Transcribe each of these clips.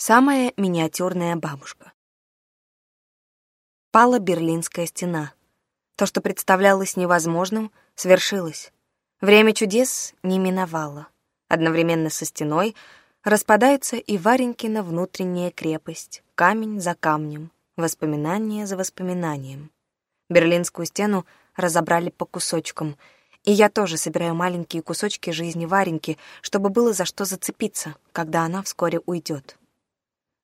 Самая миниатюрная бабушка. Пала Берлинская стена. То, что представлялось невозможным, свершилось. Время чудес не миновало. Одновременно со стеной распадается и Варенькина внутренняя крепость, камень за камнем, воспоминание за воспоминанием. Берлинскую стену разобрали по кусочкам, и я тоже собираю маленькие кусочки жизни Вареньки, чтобы было за что зацепиться, когда она вскоре уйдет.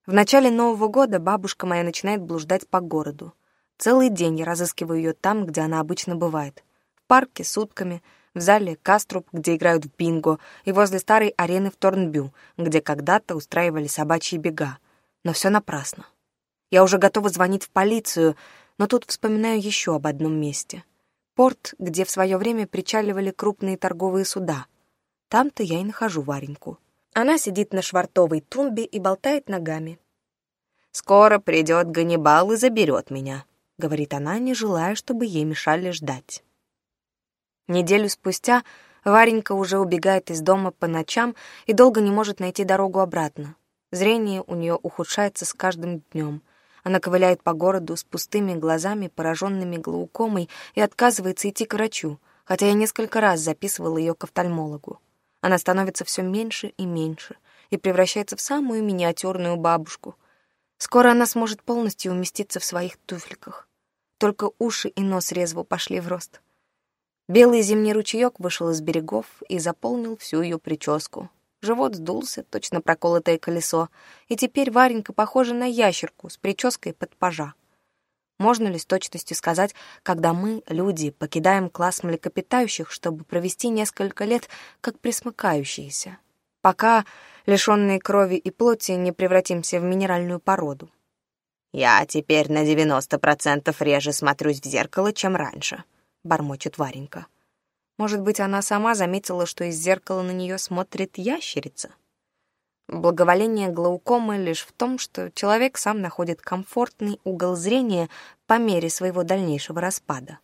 В начале Нового года бабушка моя начинает блуждать по городу. Целый день я разыскиваю ее там, где она обычно бывает. В парке, сутками, в зале Каструп, где играют в бинго, и возле старой арены в Торнбю, где когда-то устраивали собачьи бега. Но все напрасно. Я уже готова звонить в полицию, но тут вспоминаю еще об одном месте. Порт, где в свое время причаливали крупные торговые суда. Там-то я и нахожу Вареньку. Она сидит на швартовой тумбе и болтает ногами. «Скоро придет Ганнибал и заберет меня», — говорит она, не желая, чтобы ей мешали ждать. Неделю спустя Варенька уже убегает из дома по ночам и долго не может найти дорогу обратно. Зрение у нее ухудшается с каждым днем. Она ковыляет по городу с пустыми глазами, пораженными глаукомой, и отказывается идти к врачу, хотя я несколько раз записывала ее к офтальмологу. Она становится все меньше и меньше и превращается в самую миниатюрную бабушку. Скоро она сможет полностью уместиться в своих туфельках. Только уши и нос резво пошли в рост. Белый зимний ручеёк вышел из берегов и заполнил всю ее прическу. Живот сдулся, точно проколотое колесо, и теперь Варенька похожа на ящерку с прической под пажа. Можно ли с точностью сказать, когда мы, люди, покидаем класс млекопитающих, чтобы провести несколько лет как присмыкающиеся, пока, лишенные крови и плоти, не превратимся в минеральную породу? «Я теперь на 90% реже смотрюсь в зеркало, чем раньше», — бормочет Варенька. Может быть, она сама заметила, что из зеркала на нее смотрит ящерица? Благоволение глаукомы лишь в том, что человек сам находит комфортный угол зрения по мере своего дальнейшего распада.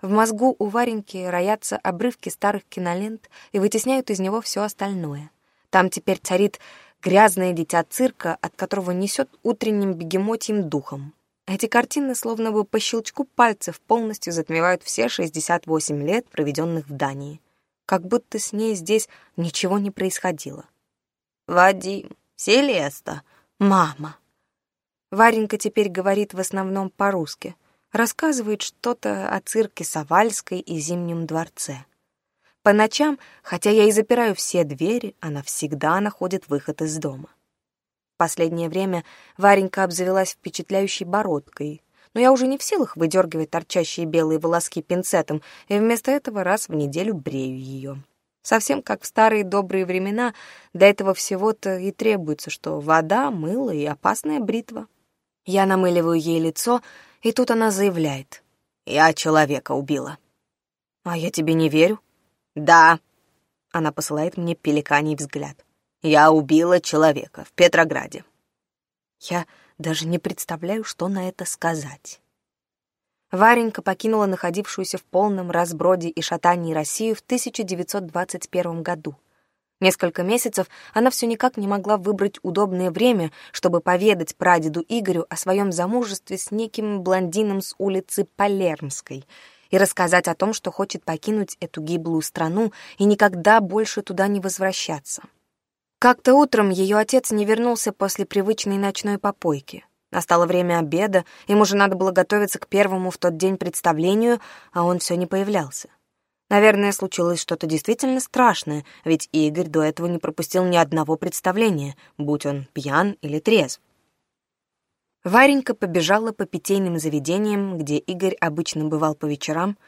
В мозгу у Вареньки роятся обрывки старых кинолент и вытесняют из него все остальное. Там теперь царит грязное дитя цирка, от которого несет утренним бегемотьим духом. Эти картины словно бы по щелчку пальцев полностью затмевают все 68 лет, проведенных в Дании. Как будто с ней здесь ничего не происходило. Вадим, Селеста, мама. Варенька теперь говорит в основном по-русски. Рассказывает что-то о цирке Савальской и Зимнем дворце. По ночам, хотя я и запираю все двери, она всегда находит выход из дома. Последнее время Варенька обзавелась впечатляющей бородкой, но я уже не в силах выдергивать торчащие белые волоски пинцетом, и вместо этого раз в неделю брею ее. Совсем как в старые добрые времена, для этого всего-то и требуется, что вода, мыло и опасная бритва. Я намыливаю ей лицо, и тут она заявляет. «Я человека убила». «А я тебе не верю». «Да». Она посылает мне пеликаний взгляд. «Я убила человека в Петрограде». Я даже не представляю, что на это сказать. Варенька покинула находившуюся в полном разброде и шатании Россию в 1921 году. Несколько месяцев она все никак не могла выбрать удобное время, чтобы поведать прадеду Игорю о своем замужестве с неким блондином с улицы Палермской и рассказать о том, что хочет покинуть эту гиблую страну и никогда больше туда не возвращаться. Как-то утром ее отец не вернулся после привычной ночной попойки — Настало время обеда, ему уже надо было готовиться к первому в тот день представлению, а он все не появлялся. Наверное, случилось что-то действительно страшное, ведь Игорь до этого не пропустил ни одного представления, будь он пьян или трезв. Варенька побежала по питейным заведениям, где Игорь обычно бывал по вечерам,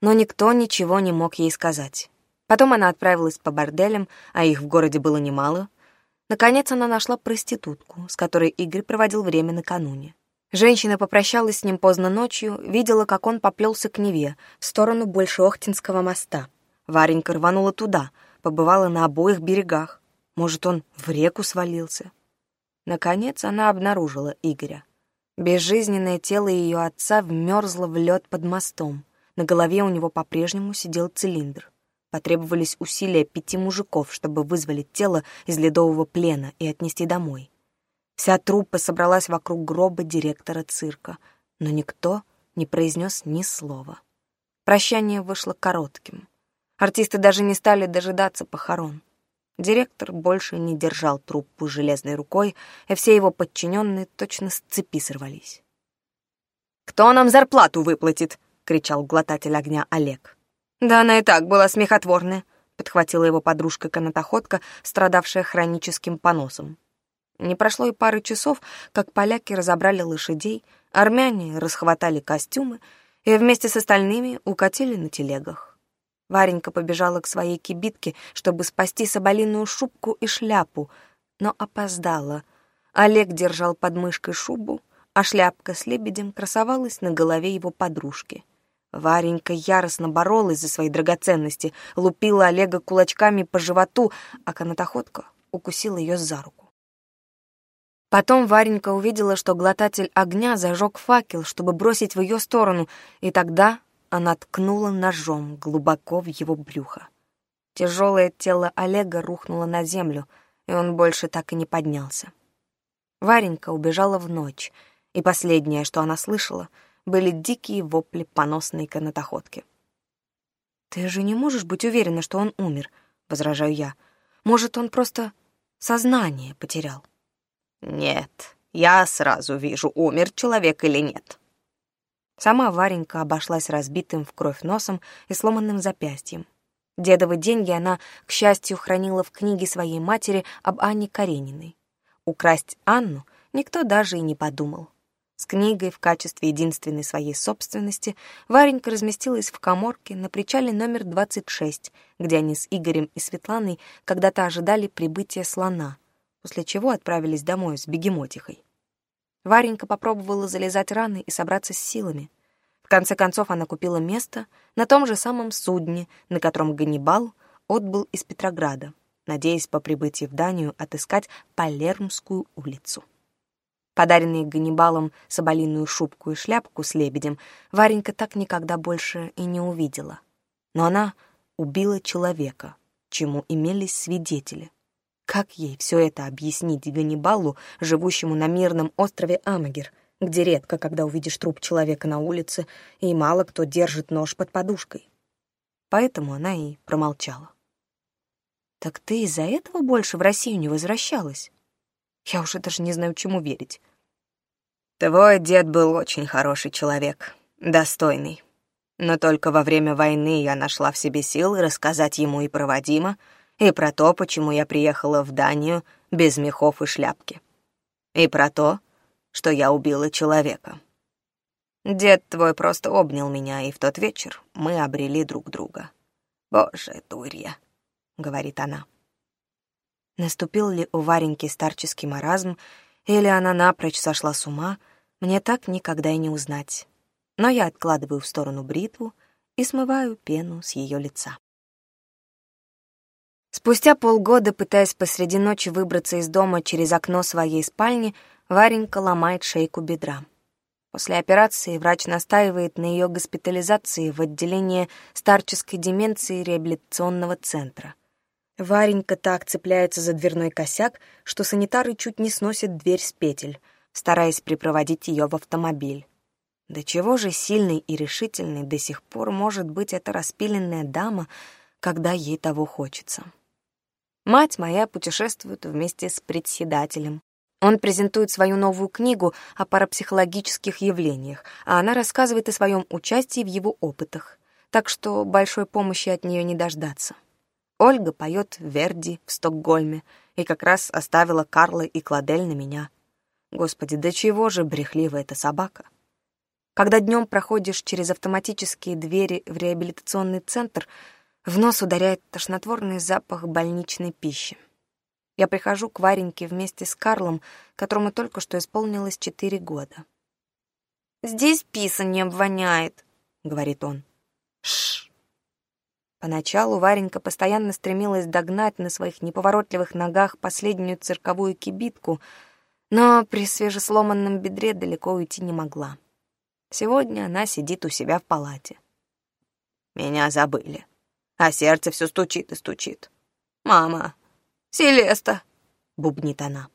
но никто ничего не мог ей сказать. Потом она отправилась по борделям, а их в городе было немало, Наконец она нашла проститутку, с которой Игорь проводил время накануне. Женщина попрощалась с ним поздно ночью, видела, как он поплелся к Неве, в сторону Большеохтинского моста. Варенька рванула туда, побывала на обоих берегах. Может, он в реку свалился? Наконец она обнаружила Игоря. Безжизненное тело ее отца вмерзло в лед под мостом. На голове у него по-прежнему сидел цилиндр. Потребовались усилия пяти мужиков, чтобы вызволить тело из ледового плена и отнести домой. Вся труппа собралась вокруг гроба директора цирка, но никто не произнес ни слова. Прощание вышло коротким. Артисты даже не стали дожидаться похорон. Директор больше не держал труппу железной рукой, и все его подчиненные точно с цепи сорвались. «Кто нам зарплату выплатит?» — кричал глотатель огня Олег. «Да она и так была смехотворная», — подхватила его подружка-канатоходка, страдавшая хроническим поносом. Не прошло и пары часов, как поляки разобрали лошадей, армяне расхватали костюмы и вместе с остальными укатили на телегах. Варенька побежала к своей кибитке, чтобы спасти соболиную шубку и шляпу, но опоздала. Олег держал под мышкой шубу, а шляпка с лебедем красовалась на голове его подружки — Варенька яростно боролась за свои драгоценности, лупила Олега кулачками по животу, а канатоходка укусила ее за руку. Потом Варенька увидела, что глотатель огня зажег факел, чтобы бросить в ее сторону, и тогда она ткнула ножом глубоко в его брюхо. Тяжелое тело Олега рухнуло на землю, и он больше так и не поднялся. Варенька убежала в ночь, и последнее, что она слышала — были дикие вопли поносной канатоходки. «Ты же не можешь быть уверена, что он умер», — возражаю я. «Может, он просто сознание потерял?» «Нет, я сразу вижу, умер человек или нет». Сама Варенька обошлась разбитым в кровь носом и сломанным запястьем. Дедовы деньги она, к счастью, хранила в книге своей матери об Анне Карениной. Украсть Анну никто даже и не подумал с книгой в качестве единственной своей собственности, Варенька разместилась в коморке на причале номер 26, где они с Игорем и Светланой когда-то ожидали прибытия слона, после чего отправились домой с бегемотихой. Варенька попробовала залезать раны и собраться с силами. В конце концов она купила место на том же самом судне, на котором Ганнибал отбыл из Петрограда, надеясь по прибытии в Данию отыскать Палермскую улицу подаренные Ганнибалом соболиную шубку и шляпку с лебедем, Варенька так никогда больше и не увидела. Но она убила человека, чему имелись свидетели. Как ей все это объяснить Ганнибалу, живущему на мирном острове Амагер, где редко, когда увидишь труп человека на улице, и мало кто держит нож под подушкой? Поэтому она и промолчала. «Так ты из-за этого больше в Россию не возвращалась?» Я уже даже не знаю, чему верить. Твой дед был очень хороший человек, достойный. Но только во время войны я нашла в себе силы рассказать ему и про Вадима, и про то, почему я приехала в Данию без мехов и шляпки. И про то, что я убила человека. Дед твой просто обнял меня, и в тот вечер мы обрели друг друга. «Боже, дурья», — говорит она. Наступил ли у Вареньки старческий маразм, или она напрочь сошла с ума, мне так никогда и не узнать. Но я откладываю в сторону бритву и смываю пену с ее лица. Спустя полгода, пытаясь посреди ночи выбраться из дома через окно своей спальни, Варенька ломает шейку бедра. После операции врач настаивает на ее госпитализации в отделение старческой деменции реабилитационного центра — Варенька так цепляется за дверной косяк, что санитары чуть не сносят дверь с петель, стараясь припроводить ее в автомобиль. До чего же сильной и решительной до сих пор может быть эта распиленная дама, когда ей того хочется? Мать моя путешествует вместе с председателем. Он презентует свою новую книгу о парапсихологических явлениях, а она рассказывает о своем участии в его опытах. Так что большой помощи от нее не дождаться. Ольга поет Верди в Стокгольме и как раз оставила Карла и Кладель на меня. Господи, да чего же брехлива эта собака? Когда днем проходишь через автоматические двери в реабилитационный центр, в нос ударяет тошнотворный запах больничной пищи. Я прихожу к Вареньке вместе с Карлом, которому только что исполнилось четыре года. «Здесь писанием воняет», — говорит он. «Шш, Поначалу Варенька постоянно стремилась догнать на своих неповоротливых ногах последнюю цирковую кибитку, но при свежесломанном бедре далеко уйти не могла. Сегодня она сидит у себя в палате. «Меня забыли, а сердце все стучит и стучит. Мама! Селеста!» — бубнит она.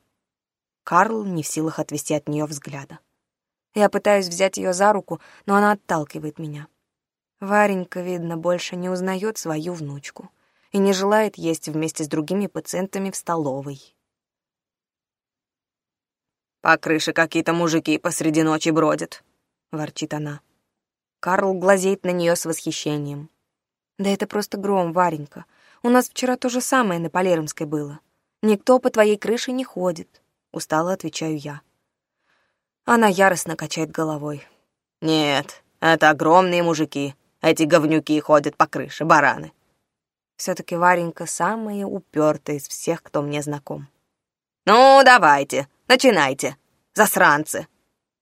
Карл не в силах отвести от нее взгляда. Я пытаюсь взять ее за руку, но она отталкивает меня. Варенька, видно, больше не узнает свою внучку и не желает есть вместе с другими пациентами в столовой. «По крыше какие-то мужики посреди ночи бродят», — ворчит она. Карл глазеет на нее с восхищением. «Да это просто гром, Варенька. У нас вчера то же самое на Полеромской было. Никто по твоей крыше не ходит», — устало отвечаю я. Она яростно качает головой. «Нет, это огромные мужики. Эти говнюки ходят по крыше, бараны. Все-таки Варенька самая упертая из всех, кто мне знаком. «Ну, давайте, начинайте, засранцы!»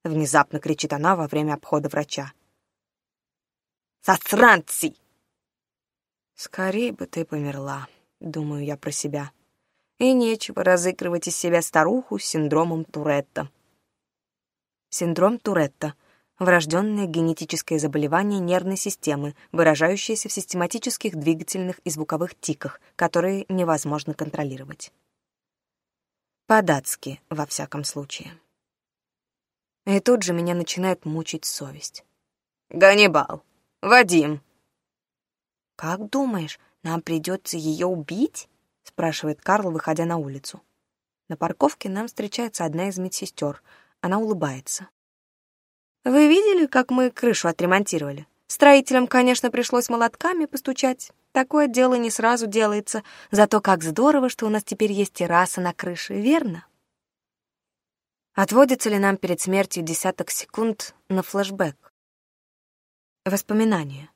Внезапно кричит она во время обхода врача. «Засранцы!» «Скорей бы ты померла», — думаю я про себя. И нечего разыгрывать из себя старуху с синдромом Туретта. Синдром Туретта — врожденное генетическое заболевание нервной системы, выражающееся в систематических двигательных и звуковых тиках, которые невозможно контролировать. По-датски, во всяком случае. И тут же меня начинает мучить совесть. «Ганнибал! Вадим!» «Как думаешь, нам придется ее убить?» — спрашивает Карл, выходя на улицу. На парковке нам встречается одна из медсестер. Она улыбается. Вы видели, как мы крышу отремонтировали? Строителям, конечно, пришлось молотками постучать. Такое дело не сразу делается. Зато как здорово, что у нас теперь есть терраса на крыше, верно? Отводится ли нам перед смертью десяток секунд на флэшбэк, Воспоминания.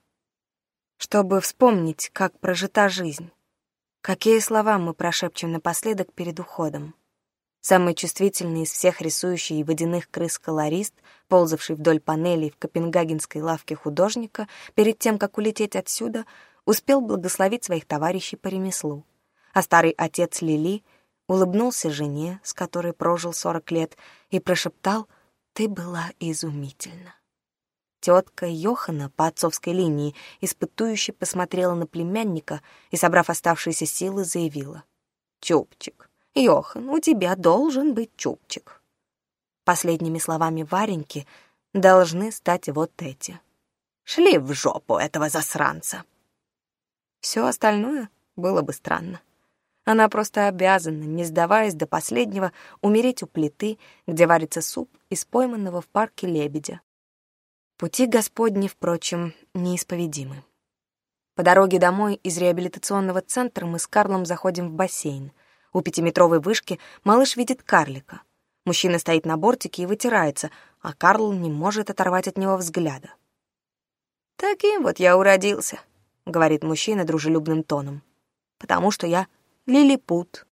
Чтобы вспомнить, как прожита жизнь. Какие слова мы прошепчем напоследок перед уходом. Самый чувствительный из всех рисующий водяных крыс колорист, ползавший вдоль панелей в копенгагенской лавке художника, перед тем, как улететь отсюда, успел благословить своих товарищей по ремеслу. А старый отец Лили улыбнулся жене, с которой прожил сорок лет, и прошептал «Ты была изумительна». Тетка Йохана по отцовской линии испытующе посмотрела на племянника и, собрав оставшиеся силы, заявила «Чупчик, Йохан, у тебя должен быть чубчик». Последними словами Вареньки должны стать вот эти. «Шли в жопу этого засранца!» Все остальное было бы странно. Она просто обязана, не сдаваясь до последнего, умереть у плиты, где варится суп из пойманного в парке лебедя. Пути Господни, впрочем, неисповедимы. По дороге домой из реабилитационного центра мы с Карлом заходим в бассейн — у пятиметровой вышке малыш видит карлика. Мужчина стоит на бортике и вытирается, а Карл не может оторвать от него взгляда. «Таким вот я уродился», — говорит мужчина дружелюбным тоном, «потому что я лилипут».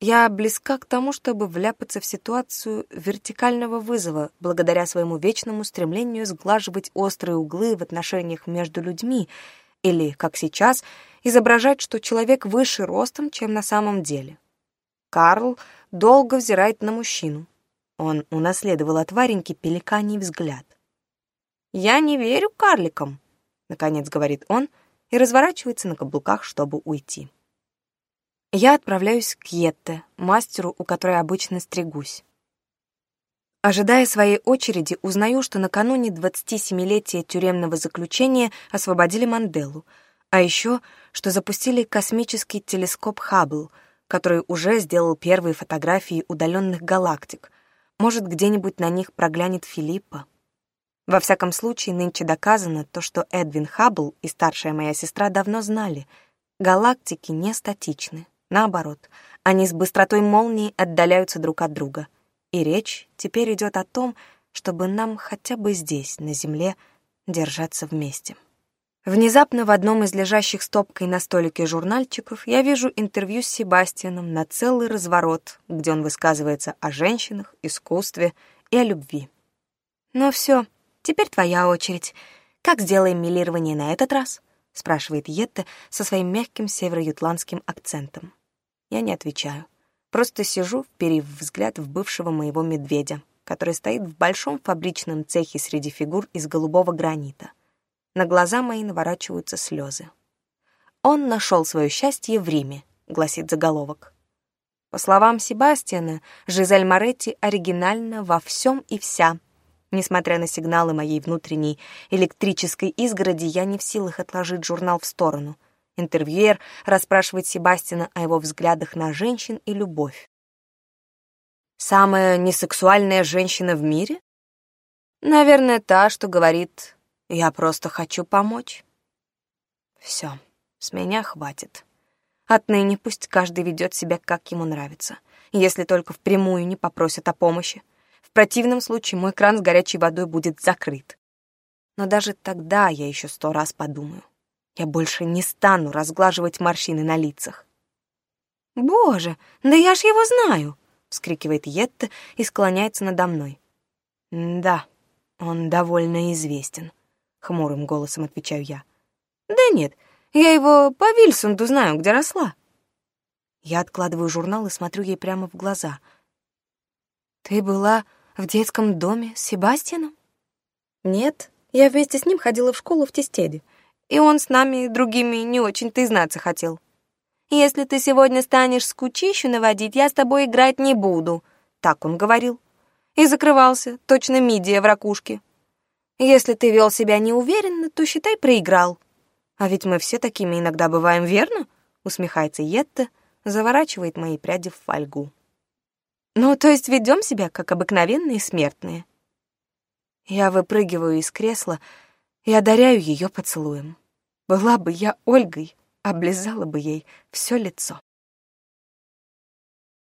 Я близка к тому, чтобы вляпаться в ситуацию вертикального вызова благодаря своему вечному стремлению сглаживать острые углы в отношениях между людьми или, как сейчас, — изображать, что человек выше ростом, чем на самом деле. Карл долго взирает на мужчину. Он унаследовал от Вареньки пеликаний взгляд. «Я не верю карликам», — наконец говорит он и разворачивается на каблуках, чтобы уйти. Я отправляюсь к Йетте, мастеру, у которой обычно стригусь. Ожидая своей очереди, узнаю, что накануне 27-летия тюремного заключения освободили Манделу — а еще, что запустили космический телескоп Хаббл, который уже сделал первые фотографии удаленных галактик. Может, где-нибудь на них проглянет Филиппа? Во всяком случае, нынче доказано то, что Эдвин Хаббл и старшая моя сестра давно знали. Галактики не статичны. Наоборот, они с быстротой молнии отдаляются друг от друга. И речь теперь идет о том, чтобы нам хотя бы здесь, на Земле, держаться вместе. Внезапно в одном из лежащих стопкой на столике журнальчиков я вижу интервью с Себастьяном на целый разворот, где он высказывается о женщинах, искусстве и о любви. «Ну все, теперь твоя очередь. Как сделаем милирование на этот раз?» — спрашивает Йетта со своим мягким северо-ютландским акцентом. Я не отвечаю. Просто сижу, вперив взгляд в бывшего моего медведя, который стоит в большом фабричном цехе среди фигур из голубого гранита — на глаза мои наворачиваются слезы. «Он нашел свое счастье в Риме», — гласит заголовок. По словам Себастьяна, Жизель Моретти оригинальна во всем и вся. Несмотря на сигналы моей внутренней электрической изгороди, я не в силах отложить журнал в сторону. Интервьюер расспрашивает Себастьяна о его взглядах на женщин и любовь. «Самая несексуальная женщина в мире?» «Наверное, та, что говорит я просто хочу помочь. Все, с меня хватит. Отныне пусть каждый ведет себя, как ему нравится, если только впрямую не попросят о помощи. В противном случае мой кран с горячей водой будет закрыт. Но даже тогда я еще сто раз подумаю. Я больше не стану разглаживать морщины на лицах. «Боже, да я ж его знаю!» — вскрикивает Йетта и склоняется надо мной. «Да, он довольно известен» хмурым голосом отвечаю я. «Да нет, я его по Вильсунду знаю, где росла». Я откладываю журнал и смотрю ей прямо в глаза. «Ты была в детском доме с Себастьяном?» «Нет, я вместе с ним ходила в школу в Тестеде, и он с нами другими не очень-то и знаться хотел. Если ты сегодня станешь скучищу наводить, я с тобой играть не буду», — так он говорил. И закрывался, точно мидия в ракушке. Если ты вел себя неуверенно, то, считай, проиграл. А ведь мы все такими иногда бываем, верно? Усмехается Йетта, заворачивает мои пряди в фольгу. Ну, то есть ведем себя, как обыкновенные смертные. Я выпрыгиваю из кресла и одаряю ее поцелуем. Была бы я Ольгой, облизала бы ей все лицо.